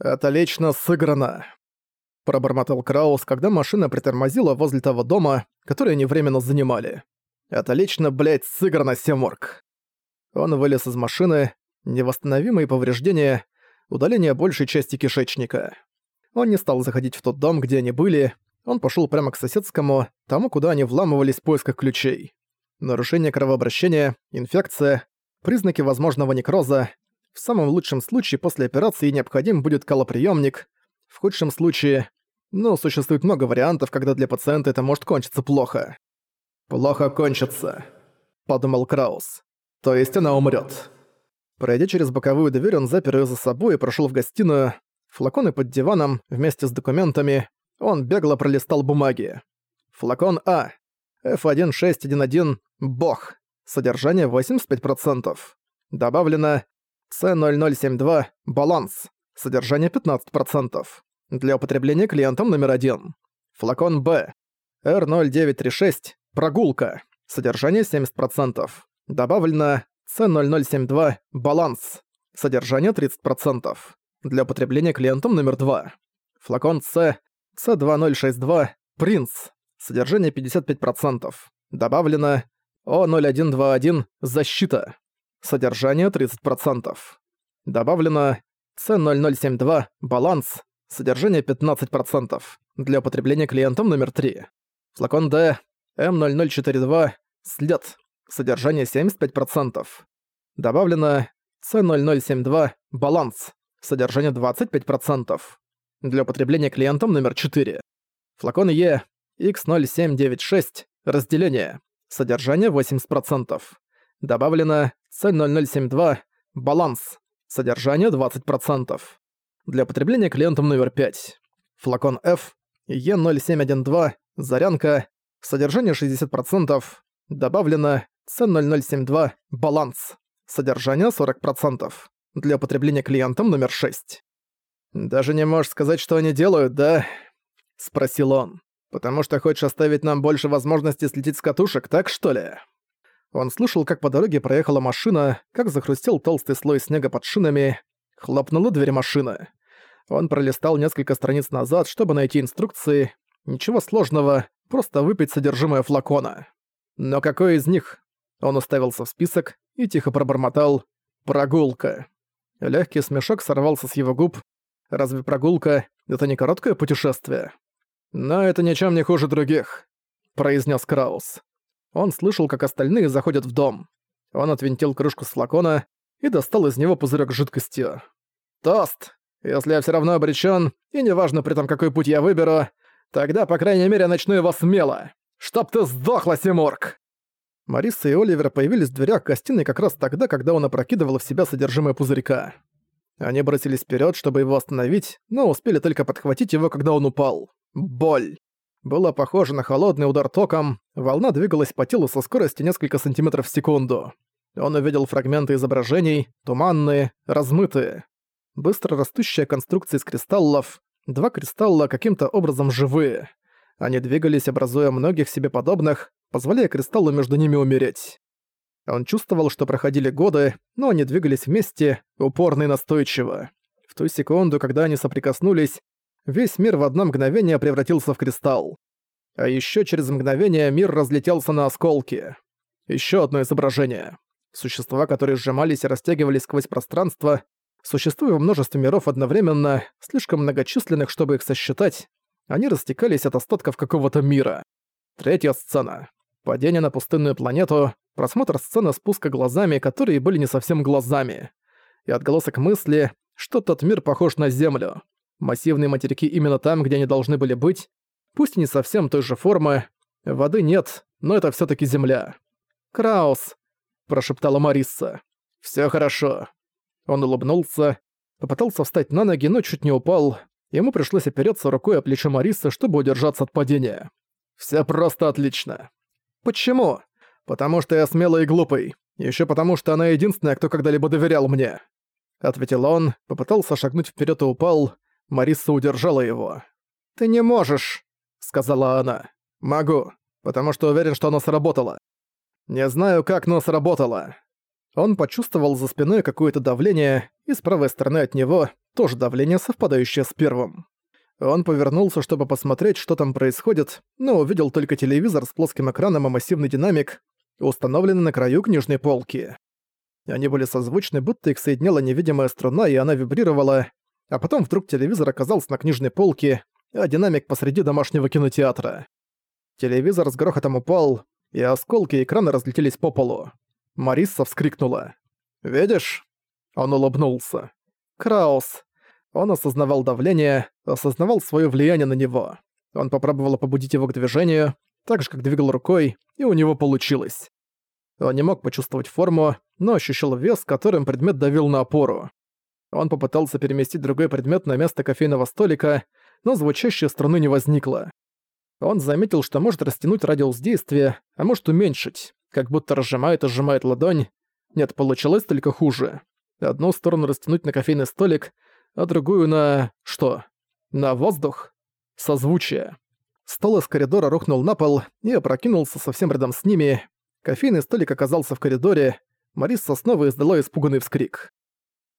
«Это лично сыграно», — пробормотал Краус, когда машина притормозила возле того дома, который они временно занимали. «Это лично, блядь, сыграно, Семорг». Он вылез из машины, невосстановимые повреждения, удаление большей части кишечника. Он не стал заходить в тот дом, где они были, он пошел прямо к соседскому, тому, куда они вламывались в поисках ключей. Нарушение кровообращения, инфекция, признаки возможного некроза. В самом лучшем случае после операции необходим будет колоприемник. В худшем случае... Ну, существует много вариантов, когда для пациента это может кончиться плохо. «Плохо кончится», — подумал Краус. «То есть она умрет. Пройдя через боковую дверь, он запер ее за собой и прошел в гостиную. Флаконы под диваном, вместе с документами. Он бегло пролистал бумаги. Флакон А. F1611. Бог. Содержание 85%. Добавлено C0072. Баланс. Содержание 15%. Для употребления клиентом номер один. Флакон Б. R0936. Прогулка. Содержание 70%. Добавлено C0072. Баланс. Содержание 30%. Для употребления клиентом номер 2. Флакон С. С2062. Принц. Содержание 55%. Добавлено О0121. Защита. Содержание 30%. Добавлено С0072. Баланс. Содержание 15%. Для употребления клиентом номер 3. Флакон Д. М0042. След. Содержание 75%. Добавлено С0072. Баланс. Содержание 25%. Для употребления клиентом номер 4. Флакон Е. X0796. Разделение. Содержание 80%. Добавлено С0072. Баланс. Содержание 20%. Для употребления клиентом номер 5. Флакон F. Е0712. Зарянка. Содержание 60%. Добавлено С0072. Баланс. Содержание 40% для употребления клиентом номер 6. «Даже не можешь сказать, что они делают, да?» — спросил он. «Потому что хочешь оставить нам больше возможностей слететь с катушек, так что ли?» Он слышал, как по дороге проехала машина, как захрустел толстый слой снега под шинами, хлопнула дверь машины. Он пролистал несколько страниц назад, чтобы найти инструкции. Ничего сложного, просто выпить содержимое флакона. Но какой из них? Он уставился в список и тихо пробормотал «Прогулка». Легкий смешок сорвался с его губ. Разве прогулка — это не короткое путешествие? Но это ничем не хуже других, произнес Краус. Он слышал, как остальные заходят в дом. Он отвинтил крышку с флакона и достал из него пузырек с жидкостью. «Тост! Если я все равно обречен, и неважно при том, какой путь я выберу, тогда, по крайней мере, начну его смело. Чтоб ты сдохла, Симург!» Мариса и Оливер появились в дверях гостиной как раз тогда, когда он опрокидывал в себя содержимое пузырька. Они бросились вперед, чтобы его остановить, но успели только подхватить его, когда он упал. Боль. Было похоже на холодный удар током, волна двигалась по телу со скоростью несколько сантиметров в секунду. Он увидел фрагменты изображений, туманные, размытые. Быстро растущая конструкция из кристаллов, два кристалла каким-то образом живые. Они двигались, образуя многих себе подобных, позволяя кристаллу между ними умереть. Он чувствовал, что проходили годы, но они двигались вместе, упорно и настойчиво. В ту секунду, когда они соприкоснулись, весь мир в одно мгновение превратился в кристалл. А еще через мгновение мир разлетелся на осколки. Еще одно изображение. Существа, которые сжимались и растягивались сквозь пространство, существуя в множестве миров одновременно, слишком многочисленных, чтобы их сосчитать, они растекались от остатков какого-то мира. Третья сцена. Падение на пустынную планету, просмотр сцены спуска глазами, которые были не совсем глазами. И отголосок мысли, что тот мир похож на Землю. Массивные материки именно там, где они должны были быть, пусть и не совсем той же формы. Воды нет, но это все таки Земля. «Краус!» – прошептала Марисса. Все хорошо». Он улыбнулся, попытался встать на ноги, но чуть не упал. Ему пришлось опереться рукой о плечо Марисы, чтобы удержаться от падения. Все просто отлично. Почему? Потому что я смелый и глупый. Еще потому, что она единственная, кто когда-либо доверял мне. Ответил он, попытался шагнуть вперед и упал. Мариса удержала его. «Ты не можешь», — сказала она. «Могу, потому что уверен, что оно сработало. Не знаю, как, но сработало». Он почувствовал за спиной какое-то давление, и с правой стороны от него, тоже давление, совпадающее с первым. Он повернулся, чтобы посмотреть, что там происходит, но увидел только телевизор с плоским экраном и массивный динамик, установленный на краю книжной полки. Они были созвучны, будто их соединяла невидимая струна, и она вибрировала, а потом вдруг телевизор оказался на книжной полке, а динамик посреди домашнего кинотеатра. Телевизор с грохотом упал, и осколки экрана разлетелись по полу. Мариса вскрикнула. «Видишь?» Он улыбнулся. «Краус». Он осознавал давление, осознавал свое влияние на него. Он попробовал побудить его к движению, так же, как двигал рукой, и у него получилось. Он не мог почувствовать форму, но ощущал вес, которым предмет давил на опору. Он попытался переместить другой предмет на место кофейного столика, но звучащей струны не возникло. Он заметил, что может растянуть радиус действия, а может уменьшить, как будто разжимает и сжимает ладонь. Нет, получилось только хуже. Одну сторону растянуть на кофейный столик, а другую на... что? На воздух? Созвучие. Стол из коридора рухнул на пол и опрокинулся совсем рядом с ними. Кофейный столик оказался в коридоре. Мариса снова издала испуганный вскрик.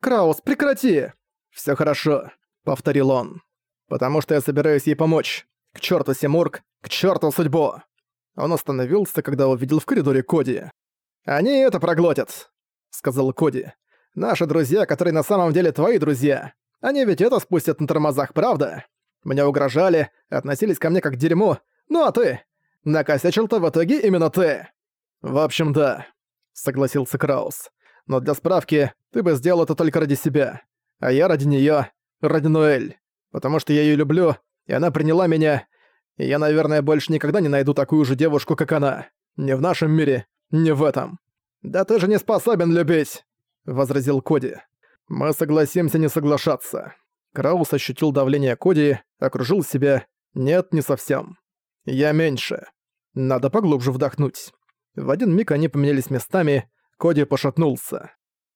«Краус, прекрати!» «Всё хорошо», — повторил он. «Потому что я собираюсь ей помочь. К черту Симург, к черту судьбу!» Он остановился, когда увидел в коридоре Коди. «Они это проглотят», — сказал Коди. «Наши друзья, которые на самом деле твои друзья. Они ведь это спустят на тормозах, правда? Мне угрожали, относились ко мне как к дерьму. Ну а ты? Накосячил-то в итоге именно ты». «В общем, да», — согласился Краус. «Но для справки, ты бы сделал это только ради себя. А я ради неё, ради Ноэль. Потому что я её люблю, и она приняла меня, и я, наверное, больше никогда не найду такую же девушку, как она. Не в нашем мире, не в этом. «Да ты же не способен любить!» — возразил Коди. «Мы согласимся не соглашаться». Краус ощутил давление Коди, окружил себя. «Нет, не совсем. Я меньше. Надо поглубже вдохнуть». В один миг они поменялись местами, Коди пошатнулся.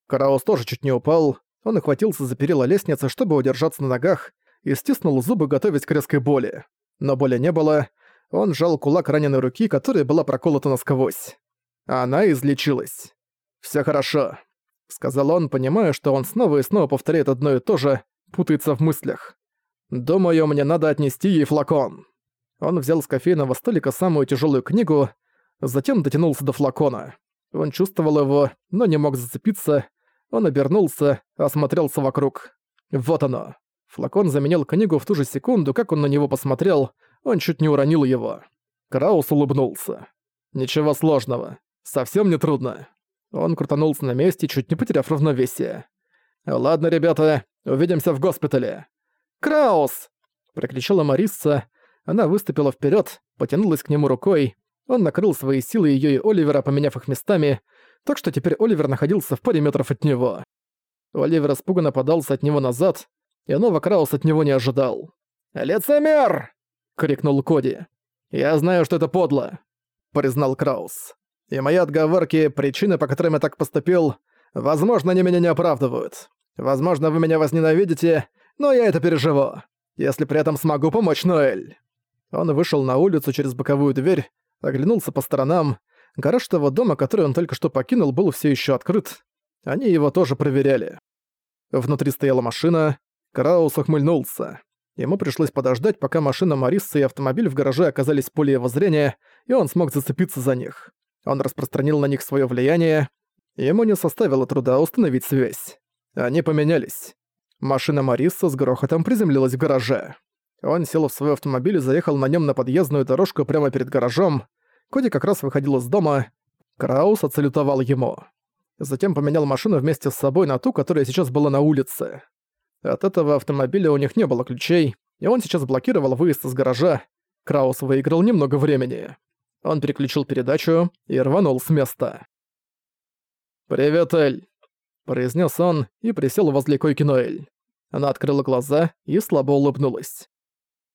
Краус тоже чуть не упал, он охватился за перила лестницы, чтобы удержаться на ногах, и стиснул зубы, готовясь к резкой боли. Но боли не было, он сжал кулак раненой руки, которая была проколота насквозь. Она излечилась. «Всё хорошо», — сказал он, понимая, что он снова и снова повторяет одно и то же, путается в мыслях. «Думаю, мне надо отнести ей флакон». Он взял с кофейного столика самую тяжелую книгу, затем дотянулся до флакона. Он чувствовал его, но не мог зацепиться. Он обернулся, осмотрелся вокруг. Вот оно. Флакон заменил книгу в ту же секунду, как он на него посмотрел, он чуть не уронил его. Краус улыбнулся. «Ничего сложного. Совсем не трудно». Он крутанулся на месте, чуть не потеряв равновесие. «Ладно, ребята, увидимся в госпитале». «Краус!» — прокричала Марисса. Она выступила вперед, потянулась к нему рукой. Он накрыл свои силы ее и Оливера, поменяв их местами, так что теперь Оливер находился в паре метров от него. Оливер испуганно подался от него назад, и Нова Краус от него не ожидал. «Лицемер!» — крикнул Коди. «Я знаю, что это подло», — признал Краус. «И мои отговорки, причины, по которым я так поступил, возможно, они меня не оправдывают. Возможно, вы меня возненавидите, но я это переживу, если при этом смогу помочь Ноэль». Он вышел на улицу через боковую дверь, оглянулся по сторонам. Гараж того дома, который он только что покинул, был все еще открыт. Они его тоже проверяли. Внутри стояла машина, Краус ухмыльнулся. Ему пришлось подождать, пока машина Мариса и автомобиль в гараже оказались в поле его зрения, и он смог зацепиться за них. Он распространил на них свое влияние, ему не составило труда установить связь. Они поменялись. Машина Мариса с грохотом приземлилась в гараже. Он сел в свой автомобиль и заехал на нем на подъездную дорожку прямо перед гаражом. Коди как раз выходил из дома. Краус отсалютовал ему. Затем поменял машину вместе с собой на ту, которая сейчас была на улице. От этого автомобиля у них не было ключей, и он сейчас блокировал выезд из гаража. Краус выиграл немного времени. Он переключил передачу и рванул с места. «Привет, Эль», — произнес он и присел возле койки Ноэль. Она открыла глаза и слабо улыбнулась.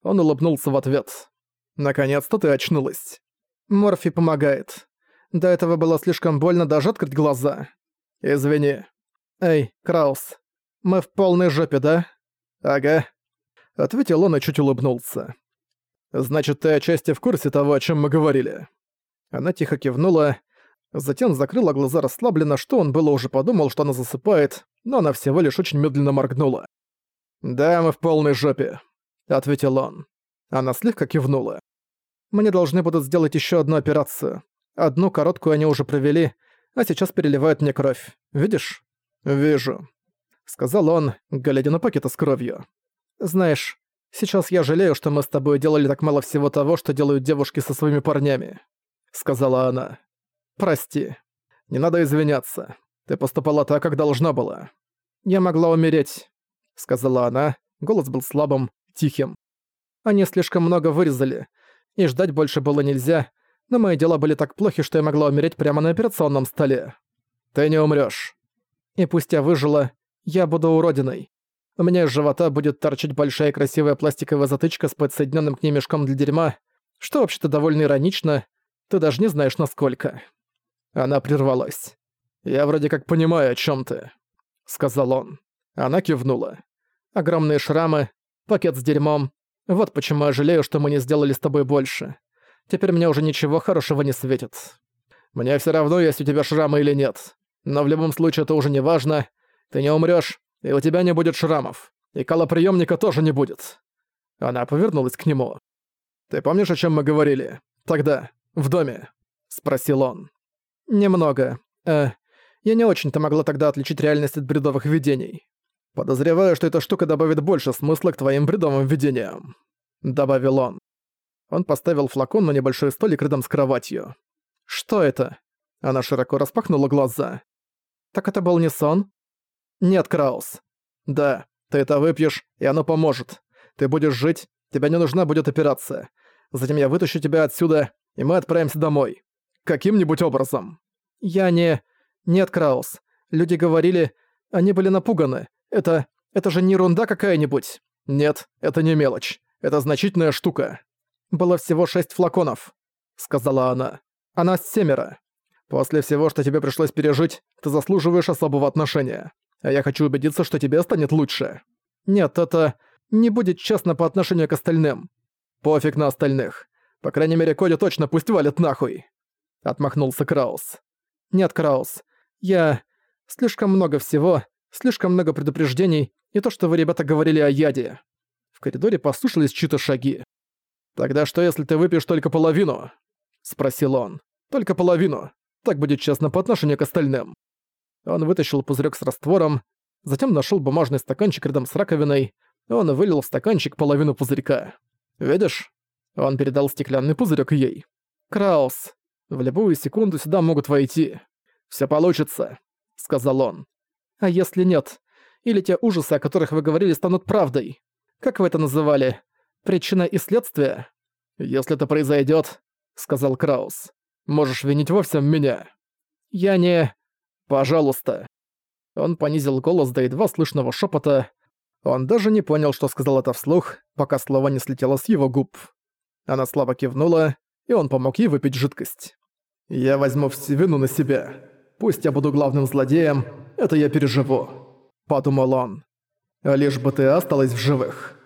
Он улыбнулся в ответ. «Наконец-то ты очнулась. Морфи помогает. До этого было слишком больно даже открыть глаза. Извини. Эй, Краус, «Мы в полной жопе, да?» «Ага», — ответил он и чуть улыбнулся. «Значит, ты отчасти в курсе того, о чем мы говорили?» Она тихо кивнула, затем закрыла глаза расслабленно, что он было уже подумал, что она засыпает, но она всего лишь очень медленно моргнула. «Да, мы в полной жопе», — ответил он. Она слегка кивнула. «Мне должны будут сделать еще одну операцию. Одну короткую они уже провели, а сейчас переливают мне кровь. Видишь?» «Вижу», — сказал он, глядя на пакеты с кровью. «Знаешь, сейчас я жалею, что мы с тобой делали так мало всего того, что делают девушки со своими парнями», — сказала она. «Прости. Не надо извиняться. Ты поступала так, как должна была. Я могла умереть», — сказала она. Голос был слабым, тихим. Они слишком много вырезали, и ждать больше было нельзя, но мои дела были так плохи, что я могла умереть прямо на операционном столе. Ты не умрёшь. И пусть я выжила, я буду уродиной. У меня из живота будет торчать большая красивая пластиковая затычка с подсоединенным к ней мешком для дерьма, что вообще-то довольно иронично, ты даже не знаешь насколько. Она прервалась. «Я вроде как понимаю, о чем ты», — сказал он. Она кивнула. «Огромные шрамы, пакет с дерьмом. Вот почему я жалею, что мы не сделали с тобой больше. Теперь мне уже ничего хорошего не светит. Мне все равно, есть у тебя шрамы или нет. Но в любом случае это уже не важно. Ты не умрёшь, и у тебя не будет шрамов. И колоприёмника тоже не будет». Она повернулась к нему. «Ты помнишь, о чем мы говорили? Тогда, в доме?» — спросил он. «Немного. Э, я не очень-то могла тогда отличить реальность от бредовых видений. Подозреваю, что эта штука добавит больше смысла к твоим бредовым видениям», — добавил он. Он поставил флакон на небольшой столик рядом с кроватью. «Что это?» Она широко распахнула глаза. «Так это был не сон?» «Нет, Краус. Да, ты это выпьешь, и оно поможет. Ты будешь жить, тебе не нужна будет операция. Затем я вытащу тебя отсюда, и мы отправимся домой. Каким-нибудь образом». «Я не... Нет, Краус. Люди говорили... Они были напуганы. Это... Это же не ерунда какая-нибудь. Нет, это не мелочь. Это значительная штука. Было всего шесть флаконов», — сказала она. «А нас семеро. После всего, что тебе пришлось пережить, ты заслуживаешь особого отношения. А я хочу убедиться, что тебе станет лучше. Нет, это не будет честно по отношению к остальным. Пофиг на остальных. По крайней мере, Коди точно пусть валит нахуй. Отмахнулся Краус. Нет, Краус. Я... Слишком много всего, слишком много предупреждений, и то, что вы, ребята, говорили о яде. В коридоре послушались чьи-то шаги. «Тогда что, если ты выпьешь только половину?» — спросил он. «Только половину. Так будет честно по отношению к остальным». Он вытащил пузырек с раствором, затем нашел бумажный стаканчик рядом с раковиной, и он вылил в стаканчик половину пузырька. «Видишь?» Он передал стеклянный пузырек ей. «Краус, в любую секунду сюда могут войти. Все получится», — сказал он. «А если нет? Или те ужасы, о которых вы говорили, станут правдой? Как вы это называли? Причина и следствие?» «Если это произойдет, сказал Краус, — «можешь винить во всем меня». «Я не...» «Пожалуйста». Он понизил голос до едва слышного шепота. Он даже не понял, что сказал это вслух, пока слово не слетело с его губ. Она слабо кивнула, и он помог ей выпить жидкость. «Я возьму всю вину на себя. Пусть я буду главным злодеем, это я переживу», — подумал он. «Лишь бы ты осталась в живых».